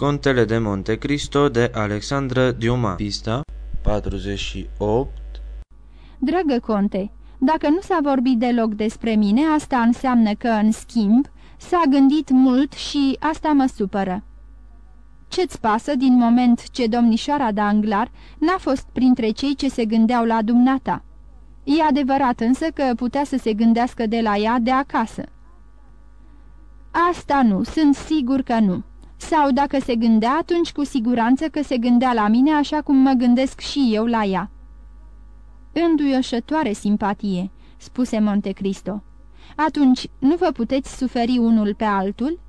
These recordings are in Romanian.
Contele de Monte Cristo de Alexandra Diuma Pista 48 Dragă conte, dacă nu s-a vorbit deloc despre mine, asta înseamnă că, în schimb, s-a gândit mult și asta mă supără. Ce-ți pasă din moment ce domnișoara Danglar n-a fost printre cei ce se gândeau la dumneata? E adevărat însă că putea să se gândească de la ea de acasă. Asta nu, sunt sigur că nu. Sau dacă se gândea, atunci cu siguranță că se gândea la mine așa cum mă gândesc și eu la ea. Înduioșătoare simpatie, spuse Montecristo. Atunci, nu vă puteți suferi unul pe altul?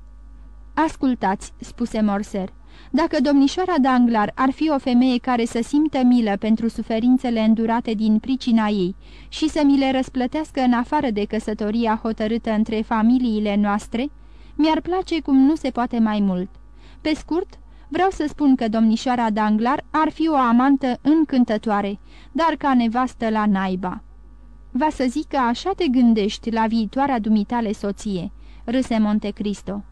Ascultați, spuse Morser. Dacă domnișoara Danglar ar fi o femeie care să simtă milă pentru suferințele îndurate din pricina ei și să mi le răsplătească în afară de căsătoria hotărâtă între familiile noastre, mi-ar place cum nu se poate mai mult. Pe scurt, vreau să spun că domnișoara Danglar ar fi o amantă încântătoare, dar ca nevastă la naiba. Va să zic că așa te gândești la viitoarea dumitale soție, râse Montecristo.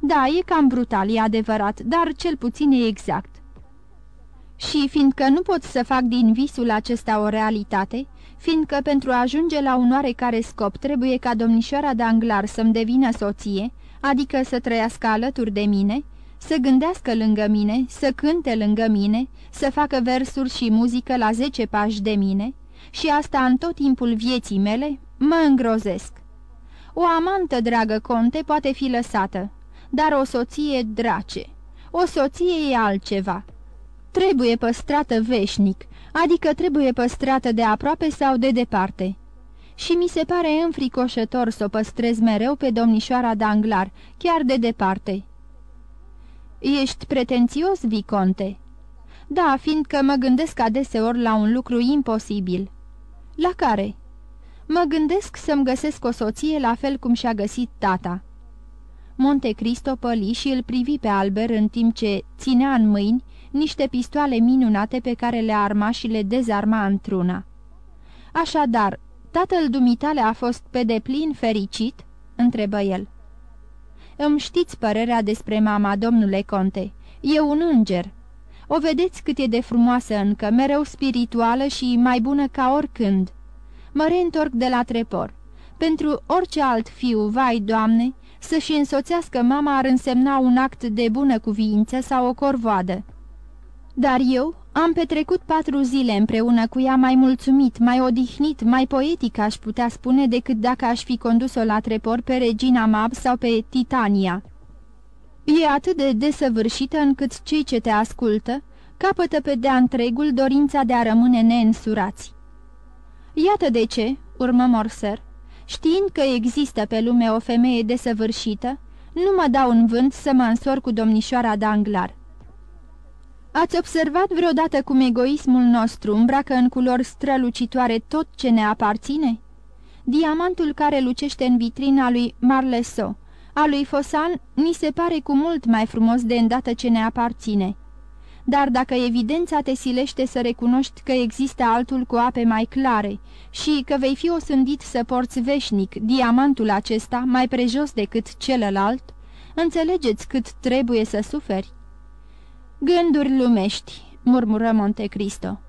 Da, e cam brutal, e adevărat, dar cel puțin e exact. Și fiindcă nu pot să fac din visul acesta o realitate, fiindcă pentru a ajunge la un oarecare scop trebuie ca domnișoara de Anglar să-mi devină soție, adică să trăiască alături de mine, să gândească lângă mine, să cânte lângă mine, să facă versuri și muzică la zece pași de mine, și asta în tot timpul vieții mele, mă îngrozesc. O amantă, dragă conte, poate fi lăsată, dar o soție drace. O soție e altceva. Trebuie păstrată veșnic, adică trebuie păstrată de aproape sau de departe. Și mi se pare înfricoșător să o păstrez mereu pe domnișoara Danglar, chiar de departe. Ești pretențios, Viconte?" Da, fiindcă mă gândesc adeseori la un lucru imposibil." La care?" Mă gândesc să-mi găsesc o soție la fel cum și-a găsit tata." Monte Cristo păli și îl privi pe Albert în timp ce ținea în mâini niște pistoale minunate pe care le arma și le dezarma într-una. Așadar, tatăl dumitale a fost pe deplin fericit?" întrebă el. Îmi știți părerea despre mama, domnule conte. E un înger. O vedeți cât e de frumoasă încă, mereu spirituală și mai bună ca oricând. Mă reîntorc de la trepor. Pentru orice alt fiu, vai, doamne, să-și însoțească mama ar însemna un act de bună cuviință sau o corvoadă. Dar eu am petrecut patru zile împreună cu ea mai mulțumit, mai odihnit, mai poetic aș putea spune decât dacă aș fi condus-o la trepor pe Regina Mab sau pe Titania. E atât de desăvârșită încât cei ce te ascultă capătă pe de-a întregul dorința de a rămâne neînsurați. Iată de ce, urmă Morser, știind că există pe lume o femeie desăvârșită, nu mă dau în vânt să mă însor cu domnișoara Danglar. Ați observat vreodată cum egoismul nostru îmbracă în culori strălucitoare tot ce ne aparține? Diamantul care lucește în vitrina lui Marleso, a lui Fosan, mi se pare cu mult mai frumos de îndată ce ne aparține. Dar dacă evidența te silește să recunoști că există altul cu ape mai clare și că vei fi osândit să porți veșnic diamantul acesta mai prejos decât celălalt, înțelegeți cât trebuie să suferi. Gânduri lumești, murmură Montecristo.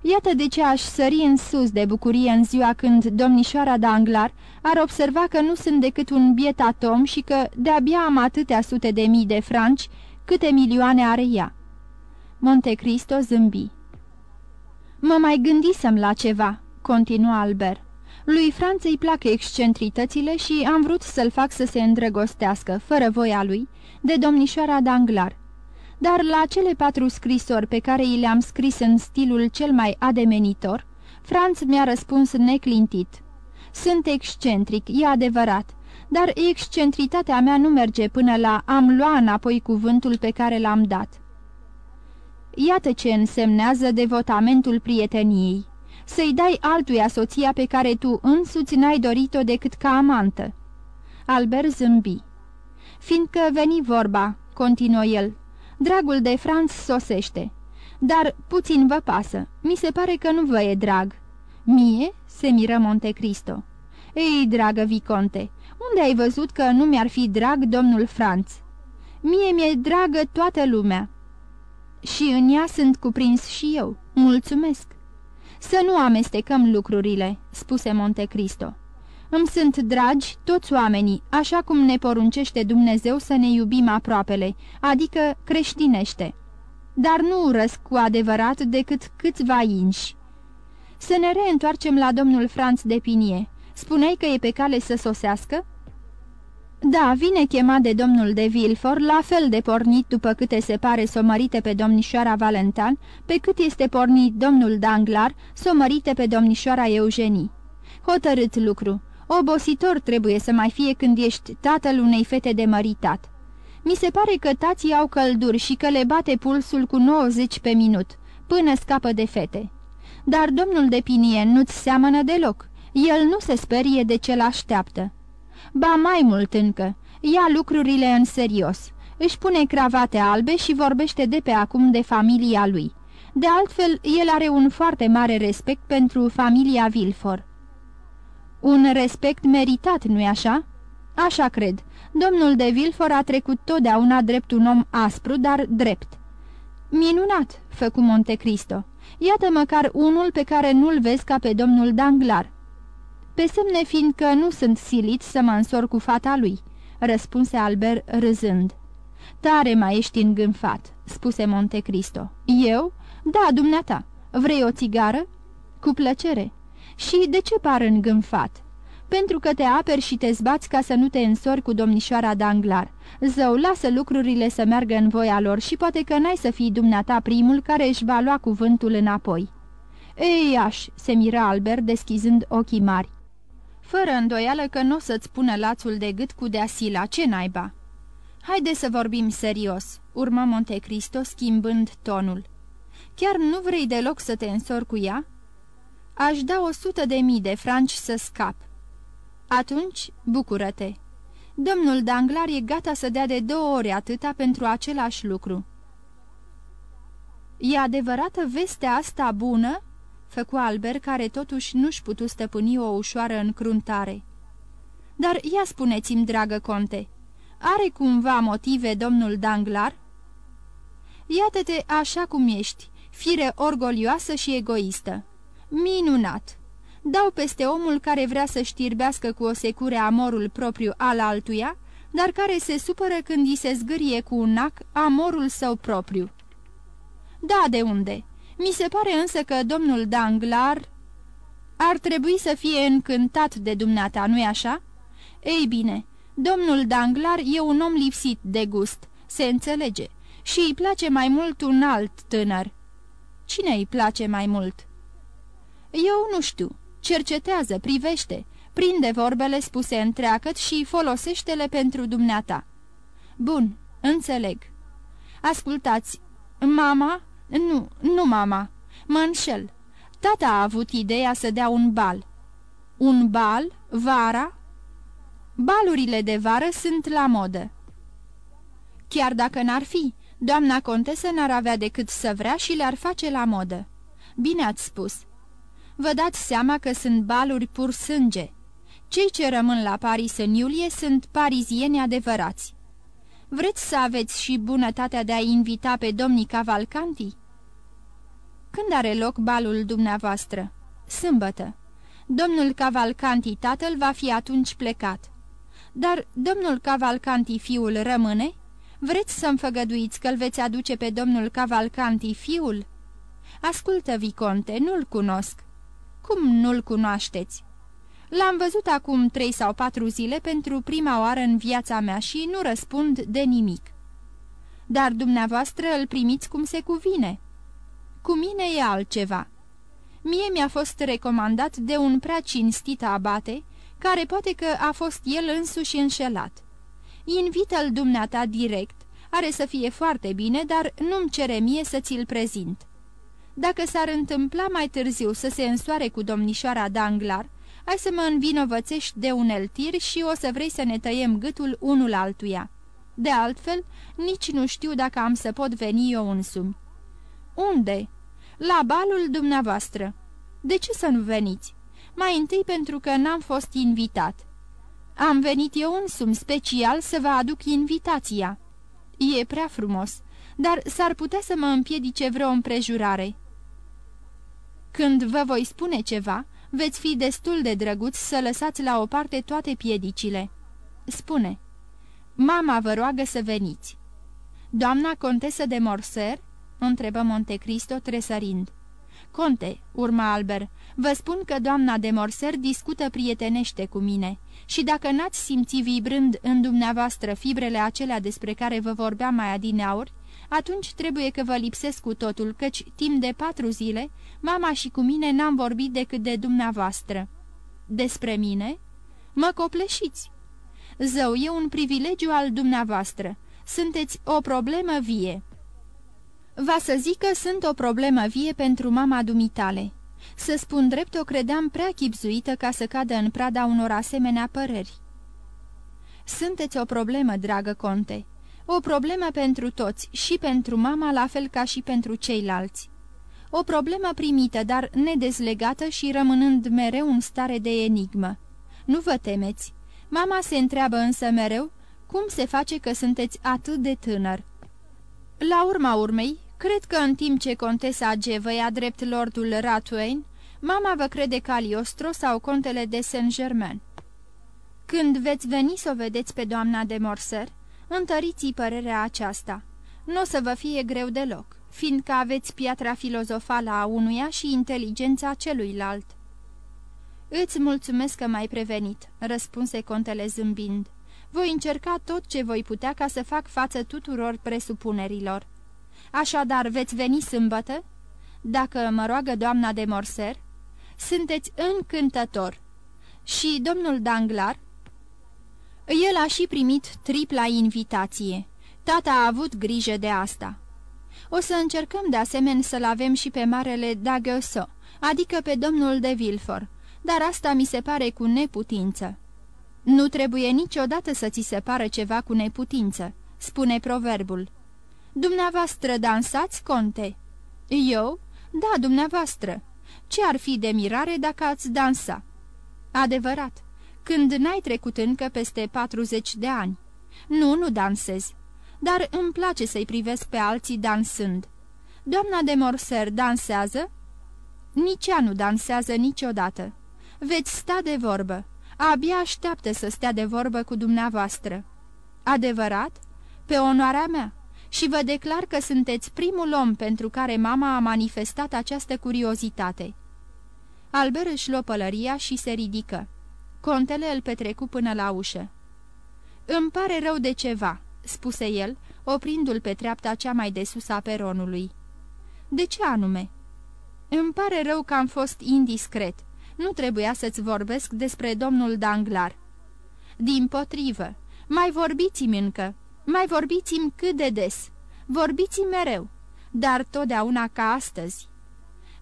Iată de ce aș sări în sus de bucurie în ziua când domnișoara Danglar ar observa că nu sunt decât un biet atom și că de-abia am atâtea sute de mii de franci câte milioane are ea. Montecristo zâmbi. Mă mai gândisem la ceva, continua Albert. Lui Franț îi plac excentritățile și am vrut să-l fac să se îndrăgostească, fără voia lui, de domnișoara Danglar dar la cele patru scrisori pe care i le-am scris în stilul cel mai ademenitor, Franț mi-a răspuns neclintit. Sunt excentric, e adevărat, dar excentritatea mea nu merge până la am lua înapoi cuvântul pe care l-am dat. Iată ce însemnează devotamentul prieteniei. Să-i dai altuia soția pe care tu însuți n-ai dorit-o decât ca amantă. Albert zâmbi. Fiindcă veni vorba, continuă el, Dragul de Franț sosește. Dar puțin vă pasă. Mi se pare că nu vă e drag." Mie?" se miră Montecristo. Ei, dragă Viconte, unde ai văzut că nu mi-ar fi drag domnul Franț?" Mie mi-e dragă toată lumea. Și în ea sunt cuprins și eu. Mulțumesc. Să nu amestecăm lucrurile, spuse Montecristo. Îmi sunt dragi toți oamenii, așa cum ne poruncește Dumnezeu să ne iubim aproapele, adică creștinește. Dar nu urăsc cu adevărat decât câțiva inși. Să ne reîntoarcem la domnul Franț de Pinie. Spuneai că e pe cale să sosească? Da, vine chemat de domnul de Vilfort, la fel de pornit după câte se pare somărite pe domnișoara Valentan, pe cât este pornit domnul Danglar, somărite pe domnișoara Eugenie. Hotărât lucru. Obositor trebuie să mai fie când ești tatăl unei fete de măritat. Mi se pare că tații au călduri și că le bate pulsul cu 90 pe minut, până scapă de fete. Dar domnul de Pinie nu-ți seamănă deloc. El nu se sperie de ce l-așteaptă. Ba mai mult încă, ia lucrurile în serios. Își pune cravate albe și vorbește de pe acum de familia lui. De altfel, el are un foarte mare respect pentru familia Vilfor. Un respect meritat, nu-i așa? Așa cred. Domnul de Vilfor a trecut totdeauna drept un om aspru, dar drept. Minunat, făcu Montecristo. Iată măcar unul pe care nu-l vezi ca pe domnul Danglar. Pe semne fiindcă nu sunt silit să mă însor cu fata lui, răspunse Albert râzând. Tare mai ești îngânfat, spuse Montecristo. Eu? Da, dumneata. Vrei o țigară? Cu plăcere. Și de ce par îngânfat? Pentru că te aperi și te zbați ca să nu te însori cu domnișoara Danglar. Zău, lasă lucrurile să meargă în voia lor și poate că n-ai să fii dumneata primul care își va lua cuvântul înapoi. Ei, aș, se mira Albert deschizând ochii mari. Fără îndoială că nu o să-ți pună lațul de gât cu deasila, ce naiba? Haide să vorbim serios, urmă Montecristo schimbând tonul. Chiar nu vrei deloc să te însori cu ea? Aș da o sută de mii de franci să scap. Atunci, bucură-te. Domnul Danglar e gata să dea de două ori atâta pentru același lucru. E adevărată vestea asta bună?" făcu Albert, care totuși nu-și putu stăpâni o ușoară încruntare. Dar ia spuneți-mi, dragă conte, are cumva motive domnul Danglar?" Iată-te așa cum ești, fire orgolioasă și egoistă. Minunat! Dau peste omul care vrea să știrbească cu o secure amorul propriu al altuia, dar care se supără când îi se zgârie cu un nac amorul său propriu. Da, de unde? Mi se pare însă că domnul Danglar ar trebui să fie încântat de dumneata, nu-i așa? Ei bine, domnul Danglar e un om lipsit de gust, se înțelege, și îi place mai mult un alt tânăr. Cine îi place mai mult? Eu nu știu. Cercetează, privește, prinde vorbele spuse întreacăt și folosește-le pentru dumneata. Bun, înțeleg. Ascultați, mama nu, nu mama. Mă înșel. Tata a avut ideea să dea un bal. Un bal? Vara? Balurile de vară sunt la modă. Chiar dacă n-ar fi, doamna contesă n-ar avea decât să vrea și le-ar face la modă. Bine ați spus. Vă dați seama că sunt baluri pur sânge. Cei ce rămân la Paris în iulie sunt parizieni adevărați. Vreți să aveți și bunătatea de a invita pe domnii Cavalcanti? Când are loc balul dumneavoastră? Sâmbătă. Domnul Cavalcanti, tatăl, va fi atunci plecat. Dar domnul Cavalcanti, fiul, rămâne? Vreți să-mi făgăduiți că-l veți aduce pe domnul Cavalcanti, fiul? Ascultă, Viconte, nu-l cunosc. Cum nu-l cunoașteți? L-am văzut acum trei sau patru zile pentru prima oară în viața mea și nu răspund de nimic. Dar dumneavoastră îl primiți cum se cuvine. Cu mine e altceva. Mie mi-a fost recomandat de un prea cinstit abate, care poate că a fost el însuși înșelat. Invită-l dumneata direct, are să fie foarte bine, dar nu-mi cere mie să ți-l prezint. Dacă s-ar întâmpla mai târziu să se însoare cu domnișoara Danglar, ai să mă învinovățești de un eltir și o să vrei să ne tăiem gâtul unul altuia. De altfel, nici nu știu dacă am să pot veni eu însumi. Unde? La balul dumneavoastră. De ce să nu veniți? Mai întâi pentru că n-am fost invitat. Am venit eu însumi special să vă aduc invitația. E prea frumos, dar s-ar putea să mă împiedice vreo împrejurare. Când vă voi spune ceva, veți fi destul de drăguț să lăsați la o parte toate piedicile. Spune, mama vă roagă să veniți. Doamna contesă de Morser? întrebă Montecristo tresărind. Conte, urma Albert, vă spun că doamna de Morser discută prietenește cu mine și dacă n-ați simți vibrând în dumneavoastră fibrele acelea despre care vă vorbeam mai adineauri, atunci trebuie că vă lipsesc cu totul, căci timp de patru zile, mama și cu mine n-am vorbit decât de dumneavoastră. Despre mine? Mă copleșiți. Zău, e un privilegiu al dumneavoastră. Sunteți o problemă vie. Va să zic că sunt o problemă vie pentru mama dumitale. Să spun drept, o credeam prea chipzuită ca să cadă în prada unor asemenea păreri. Sunteți o problemă, dragă conte. O problemă pentru toți, și pentru mama la fel ca și pentru ceilalți. O problemă primită, dar nedezlegată și rămânând mereu în stare de enigmă. Nu vă temeți. Mama se întreabă însă mereu cum se face că sunteți atât de tânăr. La urma urmei, cred că în timp ce contesa G vă ia drept lordul Ratwain, mama vă crede Caliostro sau contele de Saint-Germain. Când veți veni să o vedeți pe doamna de Morser, întăriți părerea aceasta. Nu o să vă fie greu deloc, fiindcă aveți piatra filozofală a unuia și inteligența celuilalt. Îți mulțumesc că m-ai prevenit," răspunse contele zâmbind. Voi încerca tot ce voi putea ca să fac față tuturor presupunerilor. Așadar, veți veni sâmbătă? Dacă mă roagă doamna de Morser? Sunteți încântător. Și domnul Danglar? El a și primit tripla invitație. Tata a avut grijă de asta. O să încercăm de asemenea să-l avem și pe marele Dagăso, adică pe domnul de Vilfor, dar asta mi se pare cu neputință. Nu trebuie niciodată să ți se pară ceva cu neputință, spune proverbul. Dumneavoastră dansați, conte? Eu? Da, dumneavoastră. Ce ar fi de mirare dacă ați dansa? Adevărat, când n-ai trecut încă peste 40 de ani. Nu, nu dansez, dar îmi place să-i privesc pe alții dansând. Doamna de Morser dansează? Nici ea nu dansează niciodată. Veți sta de vorbă. Abia așteaptă să stea de vorbă cu dumneavoastră. Adevărat? Pe onoarea mea. Și vă declar că sunteți primul om pentru care mama a manifestat această curiozitate. Albert își luă pălăria și se ridică. Contele îl petrecu până la ușă. Îmi pare rău de ceva," spuse el, oprindu-l pe treapta cea mai de sus a peronului. De ce anume?" Îmi pare rău că am fost indiscret. Nu trebuia să-ți vorbesc despre domnul Danglar." Din potrivă, mai vorbiți-mi încă, mai vorbiți-mi cât de des, vorbiți-mi mereu, dar totdeauna ca astăzi."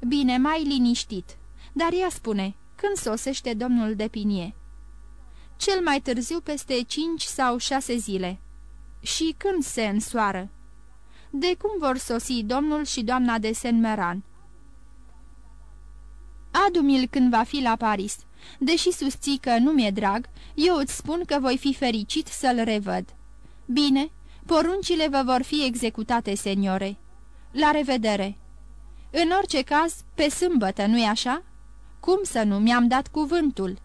Bine, mai liniștit, dar ea spune, când sosește domnul de Pinie? Cel mai târziu peste cinci sau șase zile. Și când se însoară? De cum vor sosi domnul și doamna de Saint-Meran? Adu-mi-l când va fi la Paris. Deși susții că nu mi-e drag, eu îți spun că voi fi fericit să-l revăd. Bine, poruncile vă vor fi executate, seniore. La revedere! În orice caz, pe sâmbătă, nu-i așa?" Cum să nu? Mi-am dat cuvântul."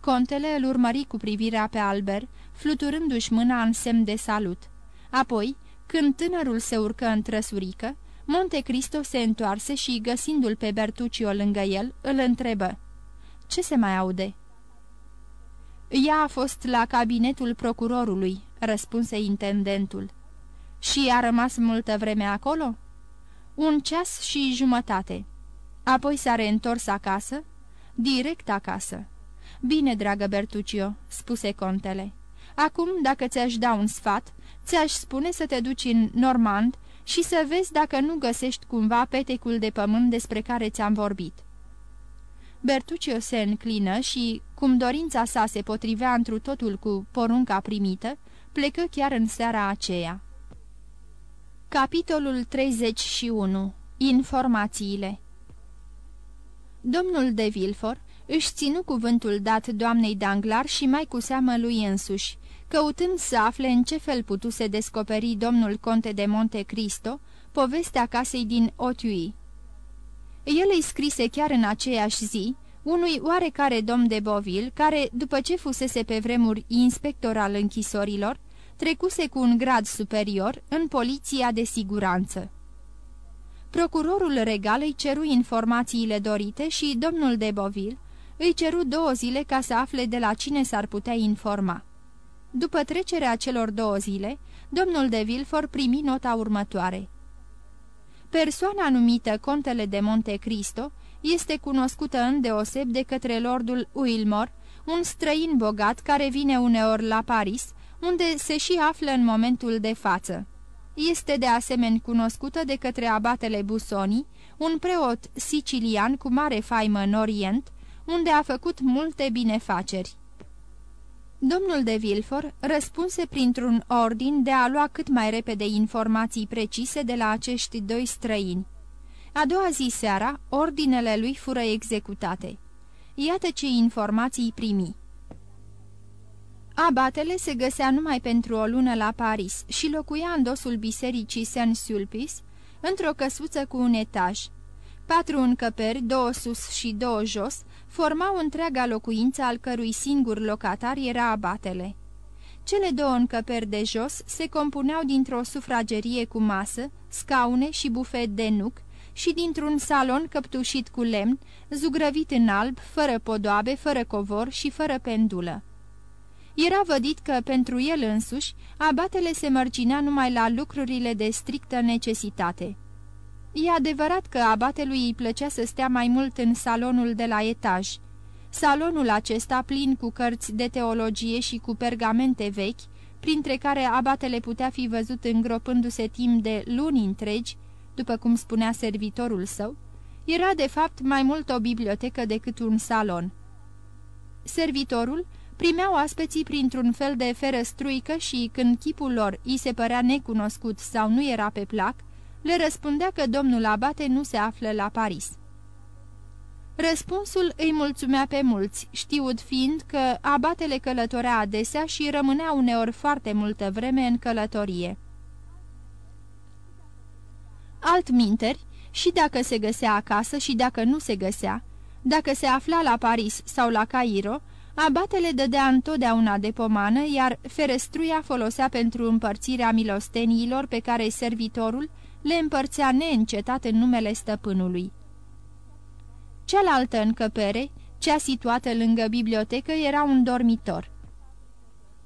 Contele îl urmări cu privirea pe Albert, fluturându-și mâna în semn de salut. Apoi, când tânărul se urcă în trăsurică, Monte Cristo se întoarse și, găsindu-l pe Bertuccio lângă el, îl întrebă. Ce se mai aude?" Ea a fost la cabinetul procurorului," răspunse intendentul. Și a rămas multă vreme acolo?" Un ceas și jumătate." Apoi s-a reîntors acasă? Direct acasă. Bine, dragă Bertuccio," spuse contele. Acum, dacă ți-aș da un sfat, ți-aș spune să te duci în Normand și să vezi dacă nu găsești cumva petecul de pământ despre care ți-am vorbit." Bertuccio se înclină și, cum dorința sa se potrivea întru totul cu porunca primită, plecă chiar în seara aceea. Capitolul 31. Informațiile Domnul de Vilfor își ținu cuvântul dat doamnei Danglar și mai cu seamă lui însuși, căutând să afle în ce fel putuse descoperi domnul conte de Monte Cristo povestea casei din Otui. El îi scrise chiar în aceeași zi unui oarecare domn de Bovil, care, după ce fusese pe vremuri inspector al închisorilor, trecuse cu un grad superior în poliția de siguranță. Procurorul regal îi ceru informațiile dorite și domnul de Bovil îi ceru două zile ca să afle de la cine s-ar putea informa. După trecerea celor două zile, domnul de Vilfort primi nota următoare. Persoana numită Contele de Monte Cristo este cunoscută îndeoseb de către lordul Wilmore, un străin bogat care vine uneori la Paris, unde se și află în momentul de față. Este de asemenea cunoscută de către abatele Busoni, un preot sicilian cu mare faimă în Orient, unde a făcut multe binefaceri. Domnul de Vilfor răspunse printr-un ordin de a lua cât mai repede informații precise de la acești doi străini. A doua zi seara, ordinele lui fură executate. Iată ce informații primi. Abatele se găsea numai pentru o lună la Paris și locuia în dosul bisericii Saint-Sulpice, într-o căsuță cu un etaj. Patru încăperi, două sus și două jos, formau întreaga locuință al cărui singur locatar era abatele. Cele două încăperi de jos se compuneau dintr-o sufragerie cu masă, scaune și bufet de nuc și dintr-un salon căptușit cu lemn, zugrăvit în alb, fără podoabe, fără covor și fără pendulă. Era vădit că, pentru el însuși, abatele se mărginea numai la lucrurile de strictă necesitate. E adevărat că abatelui îi plăcea să stea mai mult în salonul de la etaj. Salonul acesta, plin cu cărți de teologie și cu pergamente vechi, printre care abatele putea fi văzut îngropându-se timp de luni întregi, după cum spunea servitorul său, era de fapt mai mult o bibliotecă decât un salon. Servitorul primeau aspeții printr-un fel de ferăstruică și, când chipul lor îi se părea necunoscut sau nu era pe plac, le răspundea că domnul Abate nu se află la Paris. Răspunsul îi mulțumea pe mulți, știut fiind că abatele călătorea adesea și rămânea uneori foarte multă vreme în călătorie. Altminteri, și dacă se găsea acasă și dacă nu se găsea, dacă se afla la Paris sau la Cairo, abatele dădea întotdeauna de pomană, iar ferestruia folosea pentru împărțirea milosteniilor pe care servitorul le împărțea neîncetat în numele stăpânului. Cealaltă încăpere, cea situată lângă bibliotecă, era un dormitor.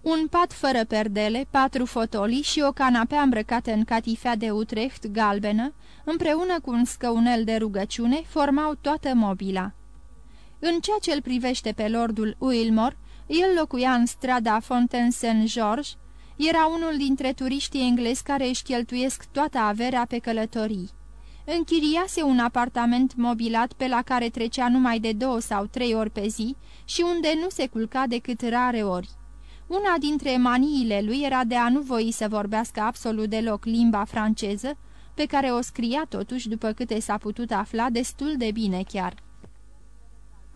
Un pat fără perdele, patru fotolii și o canapea îmbrăcată în catifea de Utrecht galbenă, împreună cu un scăunel de rugăciune, formau toată mobila. În ceea ce îl privește pe lordul Wilmore, el locuia în strada Fontaine Saint-George, era unul dintre turiștii englezi care își cheltuiesc toată averea pe călătorii. Închiriase un apartament mobilat pe la care trecea numai de două sau trei ori pe zi și unde nu se culca decât rare ori. Una dintre maniile lui era de a nu voi să vorbească absolut deloc limba franceză, pe care o scria totuși, după câte s-a putut afla, destul de bine chiar.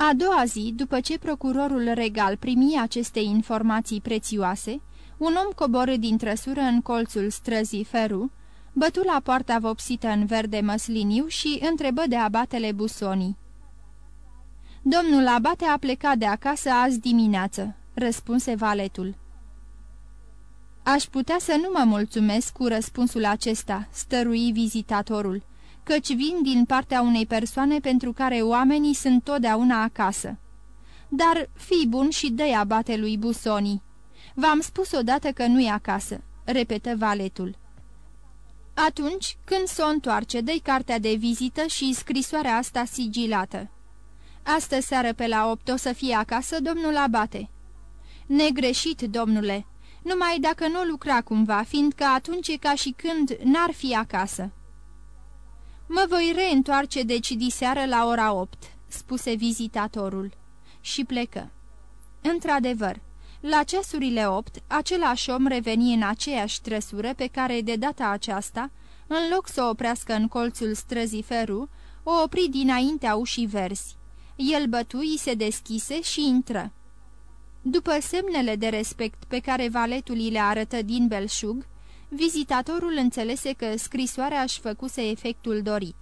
A doua zi, după ce procurorul regal primi aceste informații prețioase, un om coborât din trăsură în colțul străzii Feru, bătu la poarta vopsită în verde măsliniu și întrebă de abatele Busoni. Domnul abate a plecat de acasă azi dimineață," răspunse valetul. Aș putea să nu mă mulțumesc cu răspunsul acesta," stărui vizitatorul, căci vin din partea unei persoane pentru care oamenii sunt totdeauna acasă. Dar fii bun și dă-i abate lui Busoni." V-am spus odată că nu e acasă," repetă valetul. Atunci, când s-o întoarce, dă cartea de vizită și scrisoarea asta sigilată. Astă seară pe la opt o să fie acasă domnul Abate." Negreșit, domnule, numai dacă nu lucra cumva, fiindcă atunci e ca și când n-ar fi acasă." Mă voi reîntoarce deci diseară la ora opt," spuse vizitatorul. Și plecă. Într-adevăr, la ceasurile opt, același om reveni în aceeași trăsură pe care, de data aceasta, în loc să o oprească în colțul străzii Feru, o opri dinaintea ușii verzi. El bătui, se deschise și intră. După semnele de respect pe care valetul îi le arătă din belșug, vizitatorul înțelese că scrisoarea își făcuse efectul dorit.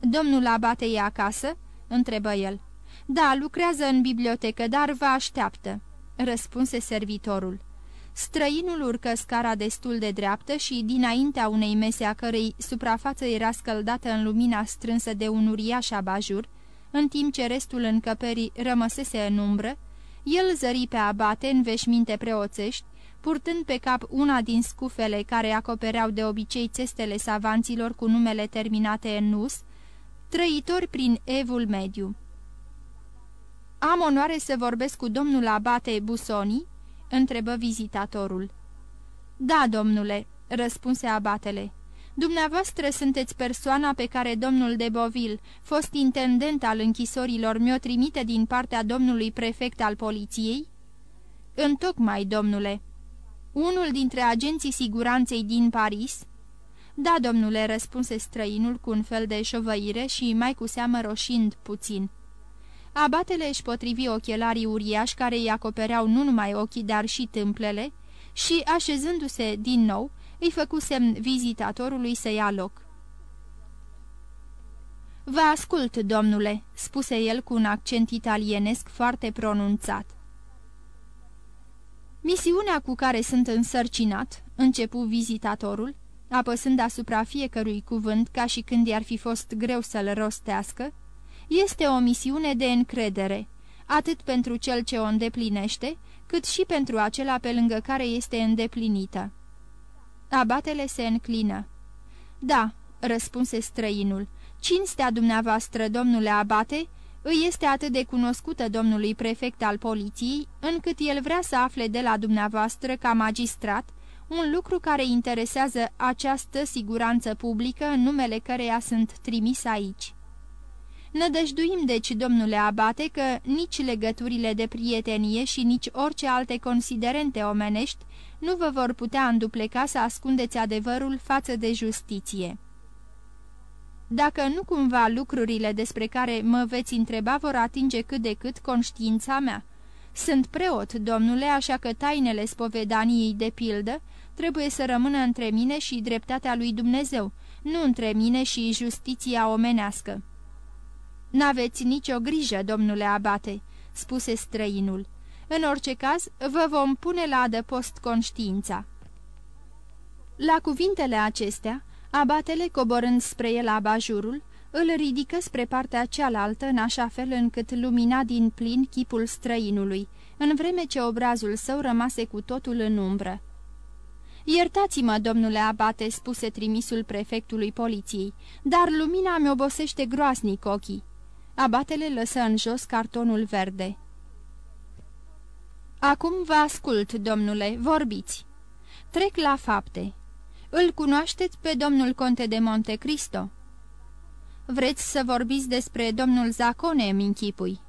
Domnul abate e acasă?" întrebă el. Da, lucrează în bibliotecă, dar vă așteaptă," răspunse servitorul. Străinul urcă scara destul de dreaptă și, dinaintea unei mese a cărei suprafață era scăldată în lumina strânsă de un uriaș abajur, în timp ce restul încăperii rămăsese în umbră, el zări pe abate în veșminte preoțești, purtând pe cap una din scufele care acopereau de obicei țestele savanților cu numele terminate în nus, trăitori prin evul mediu. Am onoare să vorbesc cu domnul abate Busoni?" întrebă vizitatorul. Da, domnule," răspunse abatele. Dumneavoastră sunteți persoana pe care domnul de Bovil, fost intendent al închisorilor, mi-o trimite din partea domnului prefect al poliției?" Întocmai, domnule." Unul dintre agenții siguranței din Paris?" Da, domnule," răspunse străinul cu un fel de șovăire și mai cu seamă roșind puțin. Abatele își potrivi ochelarii uriași care îi acopereau nu numai ochii, dar și tâmplele și, așezându-se din nou, îi făcu semn vizitatorului să ia loc. Vă ascult, domnule," spuse el cu un accent italienesc foarte pronunțat. Misiunea cu care sunt însărcinat," începu vizitatorul, apăsând asupra fiecărui cuvânt ca și când i-ar fi fost greu să-l rostească, este o misiune de încredere, atât pentru cel ce o îndeplinește, cât și pentru acela pe lângă care este îndeplinită. Abatele se înclină. Da," răspunse străinul, cinstea dumneavoastră, domnule abate, îi este atât de cunoscută domnului prefect al poliției, încât el vrea să afle de la dumneavoastră, ca magistrat, un lucru care interesează această siguranță publică în numele căreia sunt trimis aici. Nădăjduim deci, domnule Abate, că nici legăturile de prietenie și nici orice alte considerente omenești nu vă vor putea îndupleca să ascundeți adevărul față de justiție. Dacă nu cumva lucrurile despre care mă veți întreba vor atinge cât de cât conștiința mea. Sunt preot, domnule, așa că tainele spovedaniei de pildă trebuie să rămână între mine și dreptatea lui Dumnezeu, nu între mine și justiția omenească. N-aveți nicio grijă, domnule abate," spuse străinul. În orice caz, vă vom pune la adăpost conștiința." La cuvintele acestea, abatele, coborând spre el abajurul, îl ridică spre partea cealaltă în așa fel încât lumina din plin chipul străinului, în vreme ce obrazul său rămase cu totul în umbră. Iertați-mă, domnule abate," spuse trimisul prefectului poliției, dar lumina mi obosește groasnic ochii." Abatele lăsă în jos cartonul verde. Acum vă ascult, domnule, vorbiți. Trec la fapte. Îl cunoașteți pe domnul conte de Monte Cristo? Vreți să vorbiți despre domnul Zacone, îmi închipui.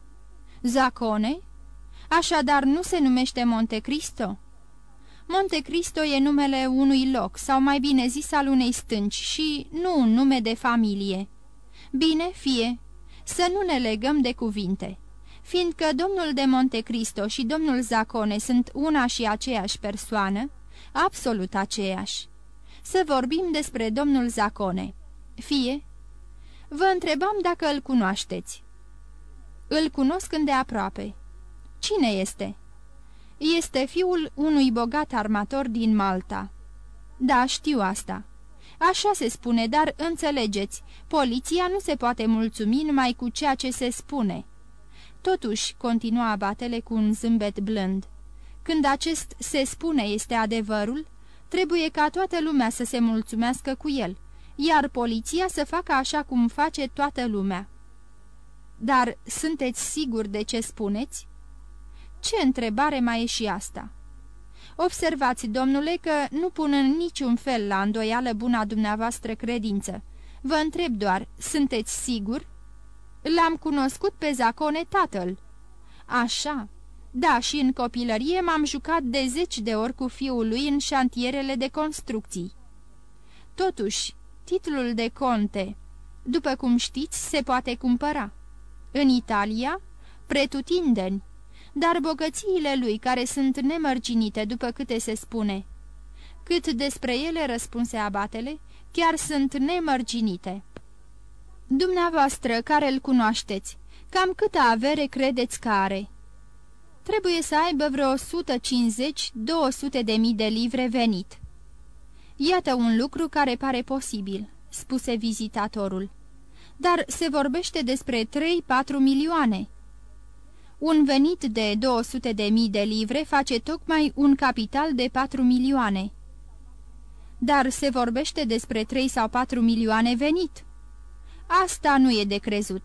Zacone? Așadar nu se numește Monte Cristo? Monte Cristo e numele unui loc, sau mai bine zis al unei stânci, și nu un nume de familie. Bine, fie, să nu ne legăm de cuvinte. Fiindcă domnul de Monte Cristo și domnul Zacone sunt una și aceeași persoană, absolut aceeași. Să vorbim despre domnul Zacone. Fie, vă întrebam dacă îl cunoașteți. Îl cunosc îndeaproape. Cine este? Este fiul unui bogat armator din Malta. Da, știu asta. Așa se spune, dar înțelegeți, poliția nu se poate mulțumi numai cu ceea ce se spune. Totuși, continua abatele cu un zâmbet blând, când acest se spune este adevărul, trebuie ca toată lumea să se mulțumească cu el, iar poliția să facă așa cum face toată lumea. Dar sunteți siguri de ce spuneți? Ce întrebare mai e și asta?" Observați, domnule, că nu pun în niciun fel la îndoială buna dumneavoastră credință. Vă întreb doar, sunteți sigur? L-am cunoscut pe Zacone tatăl." Așa. Da, și în copilărie m-am jucat de zeci de ori cu fiul lui în șantierele de construcții. Totuși, titlul de conte, după cum știți, se poate cumpăra. În Italia, pretutindeni, dar bogățiile lui, care sunt nemărginite, după câte se spune. Cât despre ele, răspunse abatele, chiar sunt nemărginite. Dumneavoastră, care îl cunoașteți, cam câtă avere credeți că are? Trebuie să aibă vreo 150-200 de mii de livre venit. Iată un lucru care pare posibil, spuse vizitatorul. Dar se vorbește despre 3-4 milioane. Un venit de 200 de mii de livre face tocmai un capital de 4 milioane. Dar se vorbește despre 3 sau 4 milioane venit. Asta nu e de crezut.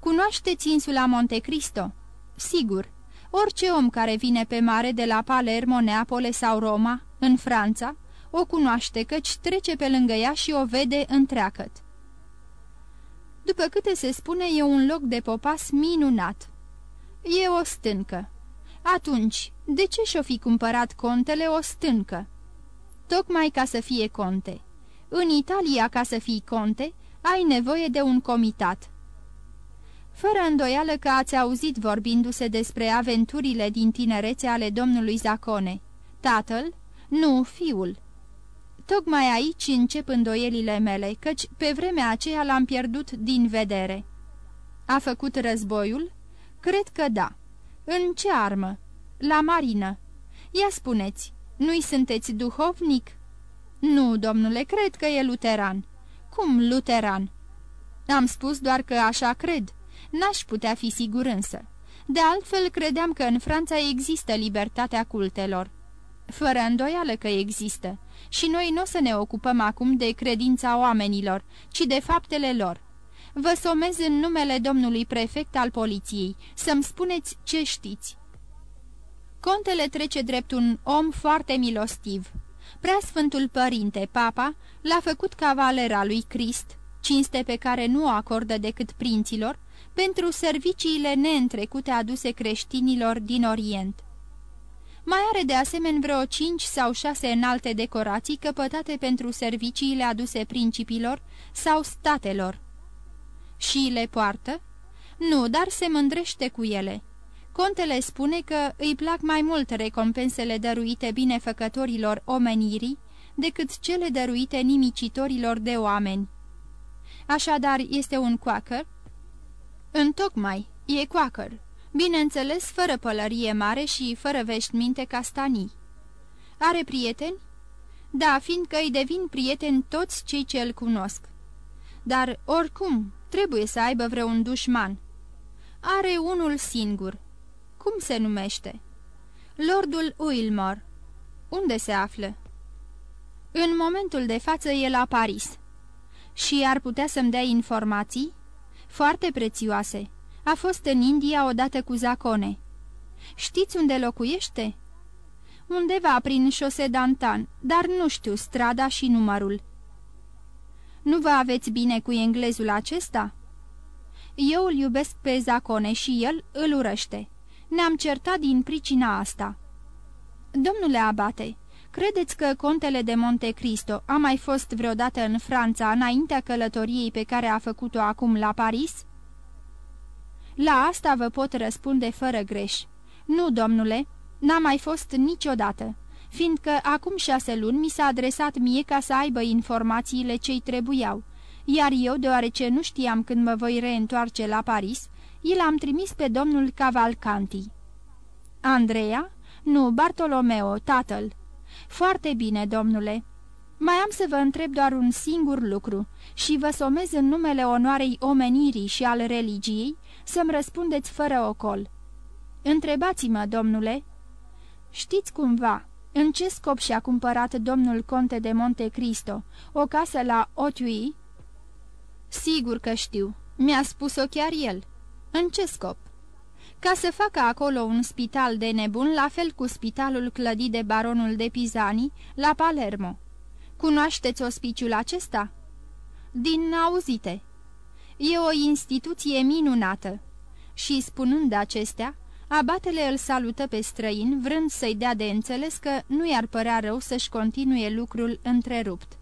Cunoașteți insula Monte Cristo? Sigur. Orice om care vine pe mare de la Palermo, Neapole sau Roma, în Franța, o cunoaște căci trece pe lângă ea și o vede întreacăt. După câte se spune, e un loc de popas minunat. E o stâncă. Atunci, de ce și-o fi cumpărat contele o stâncă? Tocmai ca să fie conte. În Italia, ca să fii conte, ai nevoie de un comitat. Fără îndoială că ați auzit vorbindu-se despre aventurile din tinerețe ale domnului Zacone. Tatăl? Nu, fiul. Tocmai aici încep îndoielile mele, căci pe vremea aceea l-am pierdut din vedere. A făcut războiul? Cred că da. În ce armă? La marină. Ia spuneți, nu-i sunteți duhovnic? Nu, domnule, cred că e luteran. Cum luteran? Am spus doar că așa cred. N-aș putea fi sigur însă. De altfel, credeam că în Franța există libertatea cultelor. Fără îndoială că există. Și noi nu o să ne ocupăm acum de credința oamenilor, ci de faptele lor. Vă somez în numele domnului prefect al poliției să-mi spuneți ce știți. Contele trece drept un om foarte milostiv. Preasfântul părinte, papa, l-a făcut cavalera lui Crist, cinste pe care nu o acordă decât prinților, pentru serviciile neîntrecute aduse creștinilor din Orient. Mai are de asemenea vreo cinci sau șase înalte decorații căpătate pentru serviciile aduse principilor sau statelor. Și le poartă? Nu, dar se mândrește cu ele. Contele spune că îi plac mai mult recompensele dăruite binefăcătorilor omenirii decât cele dăruite nimicitorilor de oameni. Așadar, este un quaker? Întocmai, e quaker, bineînțeles fără pălărie mare și fără veșminte castanii. Are prieteni? Da, fiindcă îi devin prieteni toți cei ce îl cunosc. Dar, oricum, trebuie să aibă vreun dușman. Are unul singur. Cum se numește? Lordul Wilmore. Unde se află? În momentul de față e la Paris. Și ar putea să-mi dea informații? Foarte prețioase. A fost în India odată cu Zacone. Știți unde locuiește? Undeva prin șose Dantan, dar nu știu strada și numărul. Nu vă aveți bine cu englezul acesta?" Eu îl iubesc pe Zacone și el îl urăște. Ne-am certat din pricina asta." Domnule Abate, credeți că contele de Monte Cristo a mai fost vreodată în Franța înaintea călătoriei pe care a făcut-o acum la Paris?" La asta vă pot răspunde fără greș. Nu, domnule, n-a mai fost niciodată, fiindcă acum șase luni mi s-a adresat mie ca să aibă informațiile ce-i trebuiau, iar eu, deoarece nu știam când mă voi reîntoarce la Paris, i am trimis pe domnul Cavalcanti. Andreea? Nu, Bartolomeo, tatăl. Foarte bine, domnule. Mai am să vă întreb doar un singur lucru și vă somez în numele onoarei omenirii și al religiei să-mi răspundeți fără ocol. Întrebați-mă, domnule. Știți cumva, în ce scop și-a cumpărat domnul conte de Monte Cristo o casă la Otui? Sigur că știu. Mi-a spus-o chiar el. În ce scop? Ca să facă acolo un spital de nebun, la fel cu spitalul clădit de baronul de Pisani, la Palermo. Cunoașteți ospiciul acesta? Din auzite. E o instituție minunată. Și spunând acestea, abatele îl salută pe străin, vrând să-i dea de înțeles că nu i-ar părea rău să-și continue lucrul întrerupt.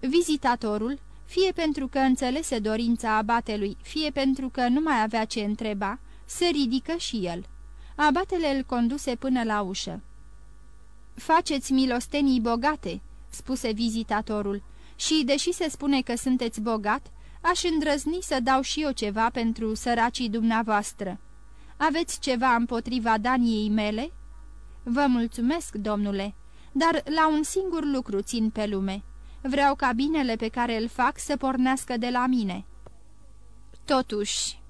Vizitatorul, fie pentru că înțelese dorința abatelui, fie pentru că nu mai avea ce întreba, Se ridică și el. Abatele îl conduse până la ușă. Faceți milostenii bogate," spuse vizitatorul, și, deși se spune că sunteți bogat, aș îndrăzni să dau și eu ceva pentru săracii dumneavoastră. Aveți ceva împotriva Daniei mele?" Vă mulțumesc, domnule, dar la un singur lucru țin pe lume. Vreau ca binele pe care îl fac să pornească de la mine." Totuși,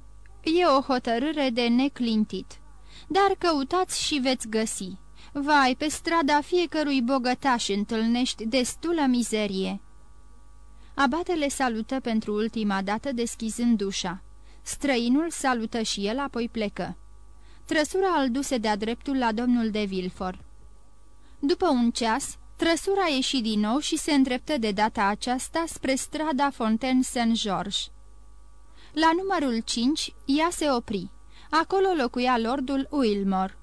e o hotărâre de neclintit, dar căutați și veți găsi. Vai, pe strada fiecărui bogătaș întâlnești destulă mizerie." Abatele salută pentru ultima dată deschizând ușa. Străinul salută și el, apoi plecă. Trăsura îl duse de-a dreptul la domnul de Vilfort. După un ceas, trăsura ieși din nou și se îndreptă de data aceasta spre strada Fontaine Saint-Georges. La numărul 5, ea se opri. Acolo locuia lordul Wilmore.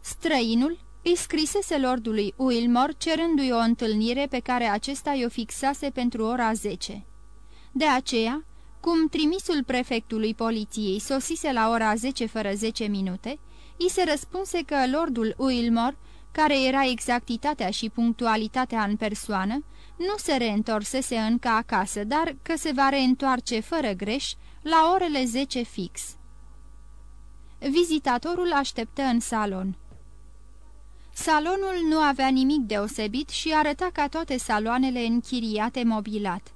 Străinul îi scrisese lordului Wilmore cerându-i o întâlnire pe care acesta i-o fixase pentru ora 10. De aceea, cum trimisul prefectului poliției sosise la ora 10 fără 10 minute, i se răspunse că lordul Wilmore, care era exactitatea și punctualitatea în persoană, nu se reîntorsese încă acasă, dar că se va reîntoarce fără greș la orele 10 fix. Vizitatorul așteptă în salon. Salonul nu avea nimic deosebit și arăta ca toate saloanele închiriate mobilat.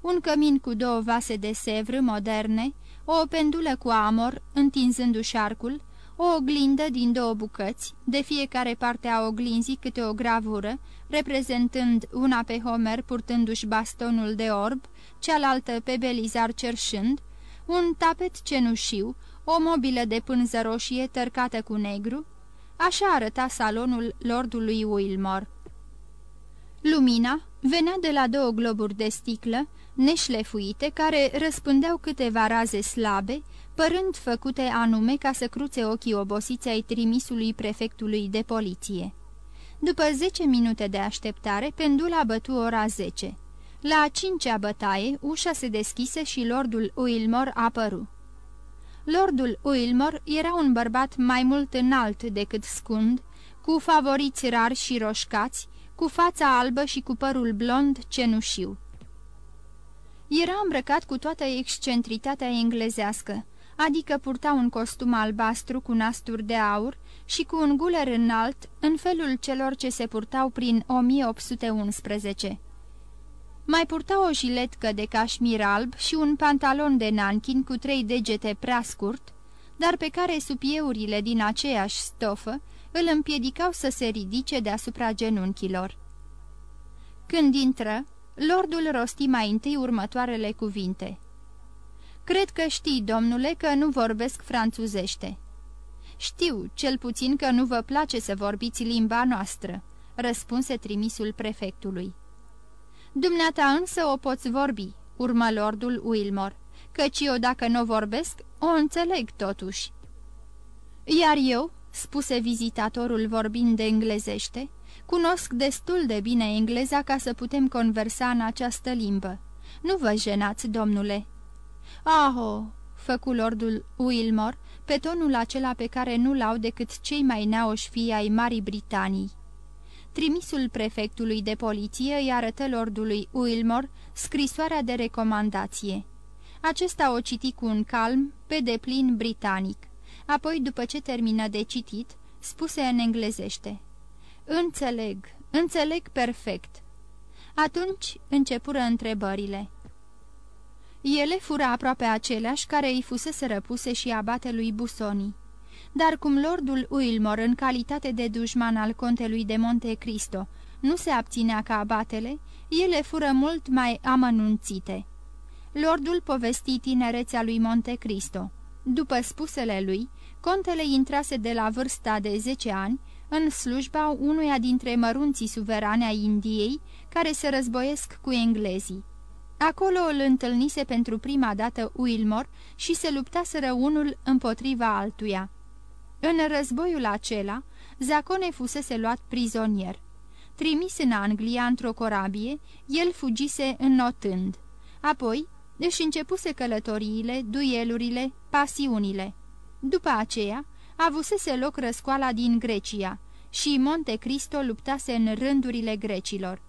Un cămin cu două vase de sevră moderne, o pendulă cu amor, întinzându-și arcul, o oglindă din două bucăți, de fiecare parte a oglinzii câte o gravură, reprezentând una pe Homer purtându-și bastonul de orb, cealaltă pe Belizar cerșând, un tapet cenușiu, o mobilă de pânză roșie tărcată cu negru, Așa arăta salonul lordului Wilmore. Lumina venea de la două globuri de sticlă, neșlefuite, care răspândeau câteva raze slabe, părând făcute anume ca să cruțe ochii obosiți ai trimisului prefectului de poliție. După zece minute de așteptare, pendula bătu ora zece. La a cincea bătaie, ușa se deschise și lordul Wilmore apăru. Lordul Wilmore era un bărbat mai mult înalt decât scund, cu favoriți rari și roșcați, cu fața albă și cu părul blond cenușiu. Era îmbrăcat cu toată excentritatea englezească, adică purta un costum albastru cu nasturi de aur și cu un guler înalt, în felul celor ce se purtau prin 1811. Mai purta o jiletcă de cașmir alb și un pantalon de nanchin cu trei degete prea scurt, dar pe care supieurile din aceeași stofă îl împiedicau să se ridice deasupra genunchilor. Când intră, lordul rosti mai întâi următoarele cuvinte. Cred că știi, domnule, că nu vorbesc franțuzește." Știu, cel puțin că nu vă place să vorbiți limba noastră," răspunse trimisul prefectului. Dumneata însă o poți vorbi," urmă lordul Wilmore, căci eu dacă nu vorbesc, o înțeleg totuși." Iar eu," spuse vizitatorul vorbind de englezește, cunosc destul de bine engleza ca să putem conversa în această limbă. Nu vă jenați, domnule." Aho!" făcu lordul Wilmore, pe tonul acela pe care nu l-au decât cei mai neauși fii ai Marii Britanii. Trimisul prefectului de poliție îi arătă lordului Wilmore scrisoarea de recomandație. Acesta o citi cu un calm, pe deplin britanic. Apoi, după ce termină de citit, spuse în englezește. Înțeleg, înțeleg perfect." Atunci începură întrebările. Ele fură aproape aceleași care îi fusese răpuse și abatelui Busoni dar cum lordul Wilmore, în calitate de dușman al contelui de Monte Cristo, nu se abținea ca abatele, ele fură mult mai amănunțite. Lordul povesti tinerețea lui Monte Cristo. După spusele lui, contele intrase de la vârsta de 10 ani în slujba unuia dintre mărunții suverane ai Indiei care se războiesc cu englezii. Acolo îl întâlnise pentru prima dată Wilmore și se luptaseră unul împotriva altuia. În războiul acela, Zacone fusese luat prizonier. Trimis în Anglia într-o corabie, el fugise înnotând. Apoi își începuse călătoriile, duelurile, pasiunile. După aceea, avusese loc răscoala din Grecia și Monte Cristo luptase în rândurile grecilor.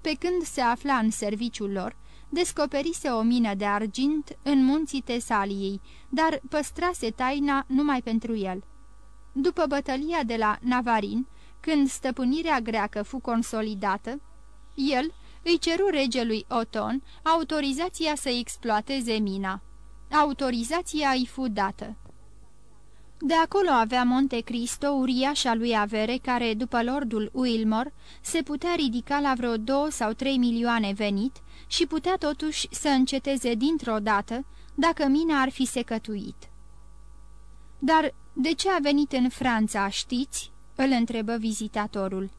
Pe când se afla în serviciul lor, descoperise o mină de argint în munții Tesaliei, dar păstrase taina numai pentru el. După bătălia de la Navarin, când stăpânirea greacă fu consolidată, el îi ceru regelui Oton autorizația să exploateze mina. Autorizația îi fu dată. De acolo avea Monte Cristo uriașa lui avere care, după lordul Wilmore, se putea ridica la vreo două sau trei milioane venit și putea totuși să înceteze dintr-o dată dacă mina ar fi secătuit. Dar de ce a venit în Franța, știți?" îl întrebă vizitatorul.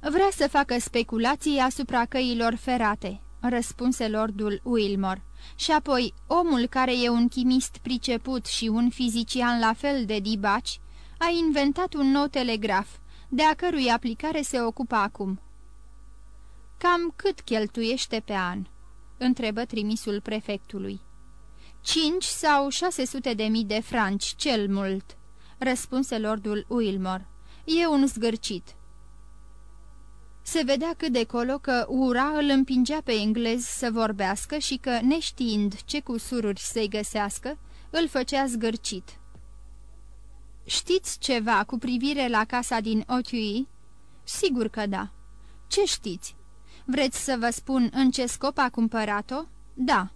Vrea să facă speculații asupra căilor ferate," răspunse lordul Wilmore. Și apoi, omul care e un chimist priceput și un fizician la fel de dibaci, a inventat un nou telegraf, de a cărui aplicare se ocupă acum. Cam cât cheltuiește pe an?" întrebă trimisul prefectului. Cinci sau șase sute de mii de franci, cel mult," răspunse lordul Wilmore. E un zgârcit." Se vedea cât de colo că ura îl împingea pe englez să vorbească și că, neștiind ce cusururi să-i găsească, îl făcea zgârcit. Știți ceva cu privire la casa din Otiui? Sigur că da. Ce știți? Vreți să vă spun în ce scop a cumpărat-o? Da.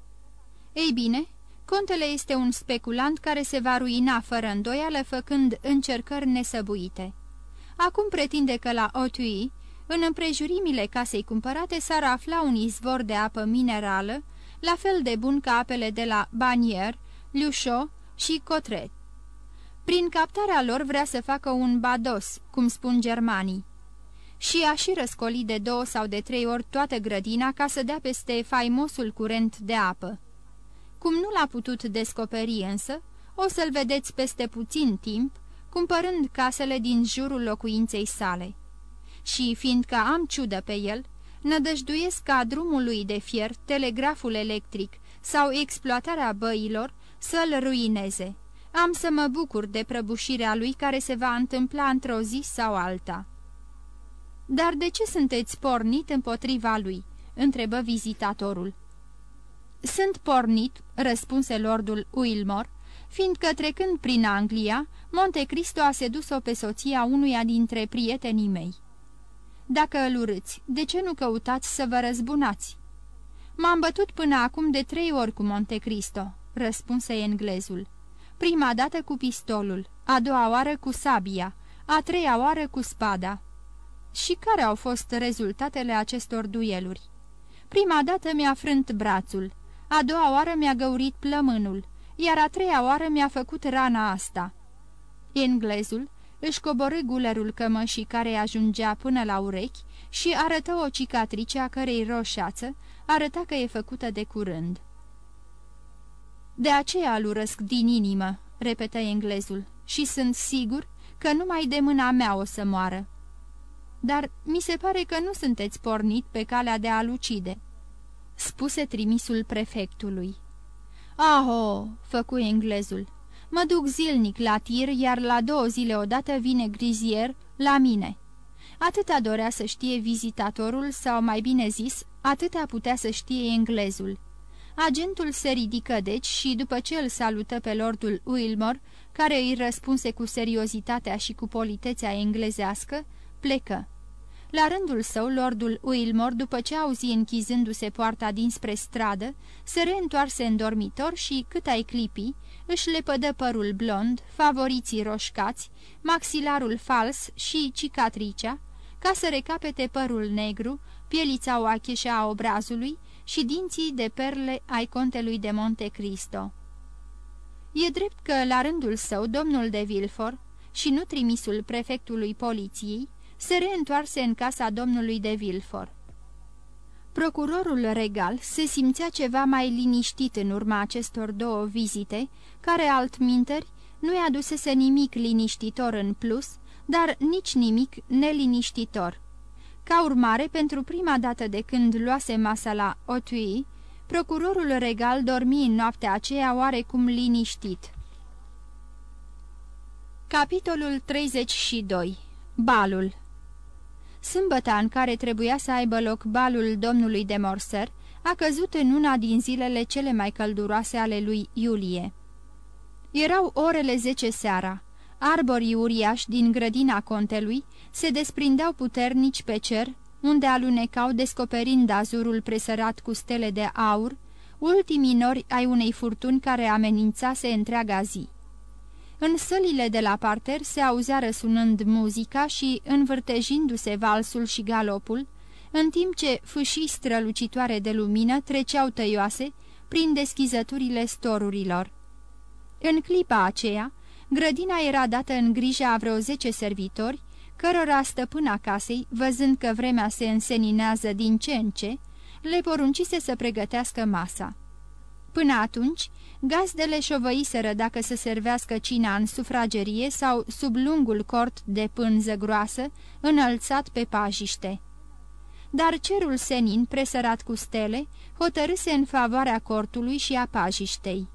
Ei bine, contele este un speculant care se va ruina fără îndoială făcând încercări nesăbuite. Acum pretinde că la Otui în împrejurimile casei cumpărate s-ar afla un izvor de apă minerală, la fel de bun ca apele de la Banier, Lușo și Cotret. Prin captarea lor vrea să facă un bados, cum spun germanii. Și a și răscolit de două sau de trei ori toată grădina ca să dea peste faimosul curent de apă. Cum nu l-a putut descoperi însă, o să-l vedeți peste puțin timp, cumpărând casele din jurul locuinței sale și, fiindcă am ciudă pe el, nădăjduiesc ca drumul lui de fier, telegraful electric sau exploatarea băilor să-l ruineze. Am să mă bucur de prăbușirea lui care se va întâmpla într-o zi sau alta. Dar de ce sunteți pornit împotriva lui?" întrebă vizitatorul. Sunt pornit," răspunse lordul Wilmore, fiindcă trecând prin Anglia, Monte Cristo a sedus-o pe soția unuia dintre prietenii mei. Dacă îl urâți, de ce nu căutați să vă răzbunați?" M-am bătut până acum de trei ori cu Monte Cristo," răspunse englezul. Prima dată cu pistolul, a doua oară cu sabia, a treia oară cu spada." Și care au fost rezultatele acestor dueluri? Prima dată mi-a frânt brațul, a doua oară mi-a găurit plămânul, iar a treia oară mi-a făcut rana asta." Englezul își coborâ gulerul cămășii care ajungea până la urechi și arătă o cicatrice a cărei roșață arăta că e făcută de curând. De aceea îl urăsc din inimă," repetă englezul, și sunt sigur că numai de mâna mea o să moară. Dar mi se pare că nu sunteți pornit pe calea de a lucide," spuse trimisul prefectului. Aho!" făcu englezul, Mă duc zilnic la tir, iar la două zile odată vine grizier la mine. Atâta dorea să știe vizitatorul, sau mai bine zis, atâta putea să știe englezul. Agentul se ridică deci și după ce îl salută pe lordul Wilmore, care îi răspunse cu seriozitatea și cu politețea englezească, plecă. La rândul său, lordul Wilmore, după ce auzi închizându-se poarta dinspre stradă, se reîntoarse în dormitor și, cât ai clipi, își lepădă părul blond, favoriții roșcați, maxilarul fals și cicatricea, ca să recapete părul negru, pielița oacheșa a obrazului și dinții de perle ai contelui de Monte Cristo. E drept că, la rândul său, domnul de Vilfort și nu trimisul prefectului poliției, se reîntoarse în casa domnului de Vilfort. Procurorul regal se simțea ceva mai liniștit în urma acestor două vizite, care altminteri nu-i adusese nimic liniștitor în plus, dar nici nimic neliniștitor. Ca urmare, pentru prima dată de când luase masa la Otui, procurorul regal dormi în noaptea aceea oarecum liniștit. Capitolul 32. Balul Sâmbăta în care trebuia să aibă loc balul domnului de Morser a căzut în una din zilele cele mai călduroase ale lui Iulie. Erau orele zece seara. Arborii uriași din grădina contelui se desprindeau puternici pe cer, unde alunecau descoperind azurul presărat cu stele de aur, ultimii nori ai unei furtuni care amenințase întreaga zi. În sălile de la parter se auzea răsunând muzica și învârtejindu-se valsul și galopul, în timp ce fâșii strălucitoare de lumină treceau tăioase prin deschizăturile storurilor. În clipa aceea, grădina era dată în grija a vreo zece servitori, cărora stăpâna casei, văzând că vremea se înseninează din ce în ce, le poruncise să pregătească masa. Până atunci, gazdele șovăiseră dacă să servească cina în sufragerie sau sub lungul cort de pânză groasă, înălțat pe pajiște. Dar cerul senin, presărat cu stele, hotărâse în favoarea cortului și a pajiștei.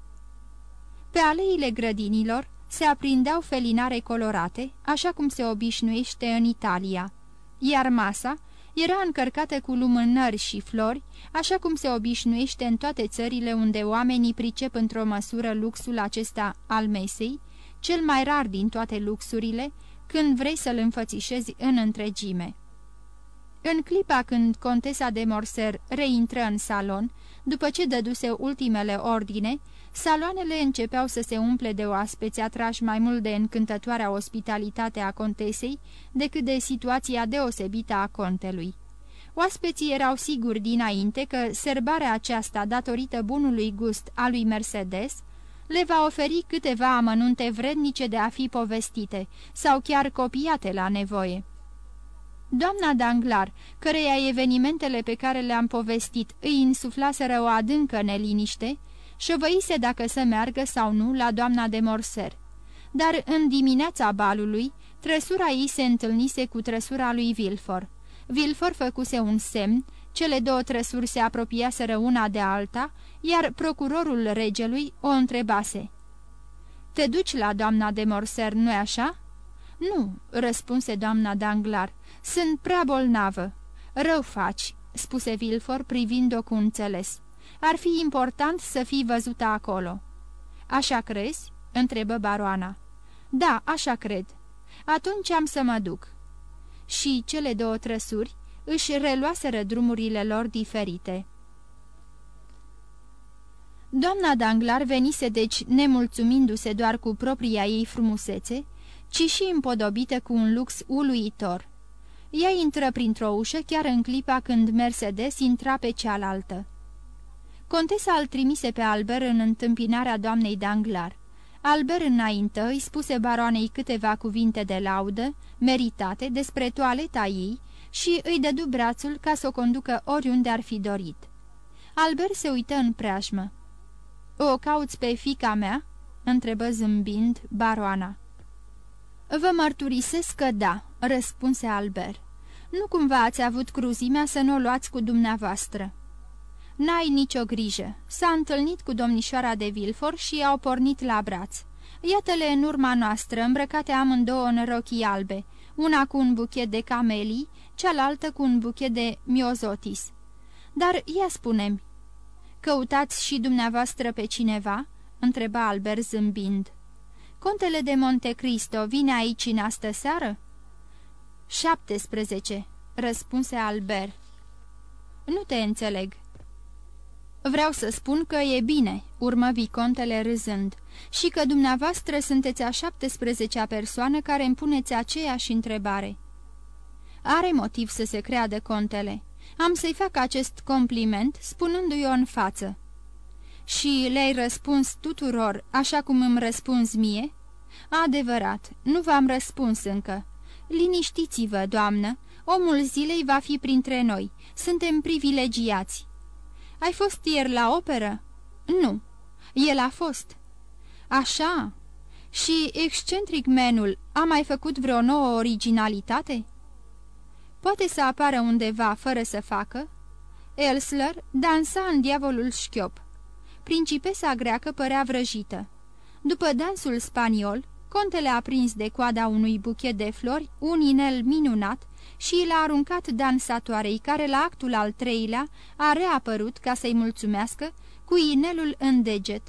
Pe aleile grădinilor se aprindeau felinare colorate, așa cum se obișnuiește în Italia, iar masa era încărcată cu lumânări și flori, așa cum se obișnuiește în toate țările unde oamenii pricep într-o măsură luxul acesta al mesei, cel mai rar din toate luxurile, când vrei să-l înfățișezi în întregime. În clipa când contesa de Morser reintră în salon, după ce dăduse ultimele ordine, saloanele începeau să se umple de oaspeți atrași mai mult de încântătoarea ospitalitate a contesei decât de situația deosebită a contelui. Oaspeții erau siguri dinainte că serbarea aceasta, datorită bunului gust a lui Mercedes, le va oferi câteva amănunte vrednice de a fi povestite sau chiar copiate la nevoie. Doamna Danglar, căreia evenimentele pe care le-am povestit îi insuflaseră o adâncă neliniște, șovăise dacă să meargă sau nu la doamna de Morser. Dar în dimineața balului, trăsura ei se întâlnise cu trăsura lui Vilfor. Vilfor făcuse un semn, cele două trăsuri se apropiaseră una de alta, iar procurorul regelui o întrebase. Te duci la doamna de Morser, nu-i așa?" Nu," răspunse doamna Danglar, sunt prea bolnavă." Rău faci," spuse Vilfor privind-o cu înțeles. Ar fi important să fii văzută acolo." Așa crezi?" întrebă baroana. Da, așa cred. Atunci am să mă duc." Și cele două trăsuri își reluaseră drumurile lor diferite. Doamna Danglar venise deci nemulțumindu-se doar cu propria ei frumusețe, ci și împodobită cu un lux uluitor. Ea intră printr-o ușă chiar în clipa când Mercedes intra pe cealaltă. Contesa îl trimise pe Albert în întâmpinarea doamnei Danglar. Albert înainte îi spuse baroanei câteva cuvinte de laudă, meritate, despre toaleta ei și îi dădu brațul ca să o conducă oriunde ar fi dorit. Albert se uită în preajmă. O cauți pe fica mea?" întrebă zâmbind baroana. Vă mărturisesc că da," răspunse Albert. Nu cumva ați avut cruzimea să nu o luați cu dumneavoastră." N-ai nicio grijă. S-a întâlnit cu domnișoara de Vilfor și au pornit la braț. Iată-le în urma noastră, îmbrăcate amândouă în rochii albe, una cu un buchet de camelii, cealaltă cu un buchet de miozotis. Dar ia spune-mi, căutați și dumneavoastră pe cineva?" întreba Albert zâmbind. Contele de Monte Cristo vine aici în astă seară?" 17," răspunse Albert. Nu te înțeleg." Vreau să spun că e bine," urmă vicontele râzând, și că dumneavoastră sunteți a 17-a persoană care îmi puneți aceeași întrebare." Are motiv să se creadă contele. Am să-i fac acest compliment spunându-i-o în față." Și le-ai răspuns tuturor așa cum îmi răspunzi mie?" Adevărat, nu v-am răspuns încă. Liniștiți-vă, doamnă, omul zilei va fi printre noi. Suntem privilegiați." Ai fost ieri la operă?" Nu." El a fost." Așa. Și excentric menul a mai făcut vreo nouă originalitate?" Poate să apară undeva fără să facă?" Elsler dansa în diavolul șchiop. Principesa greacă părea vrăjită. După dansul spaniol, Contele a prins de coada unui buchet de flori un inel minunat și l-a aruncat dansatoarei, care la actul al treilea a reapărut ca să-i mulțumească cu inelul în deget.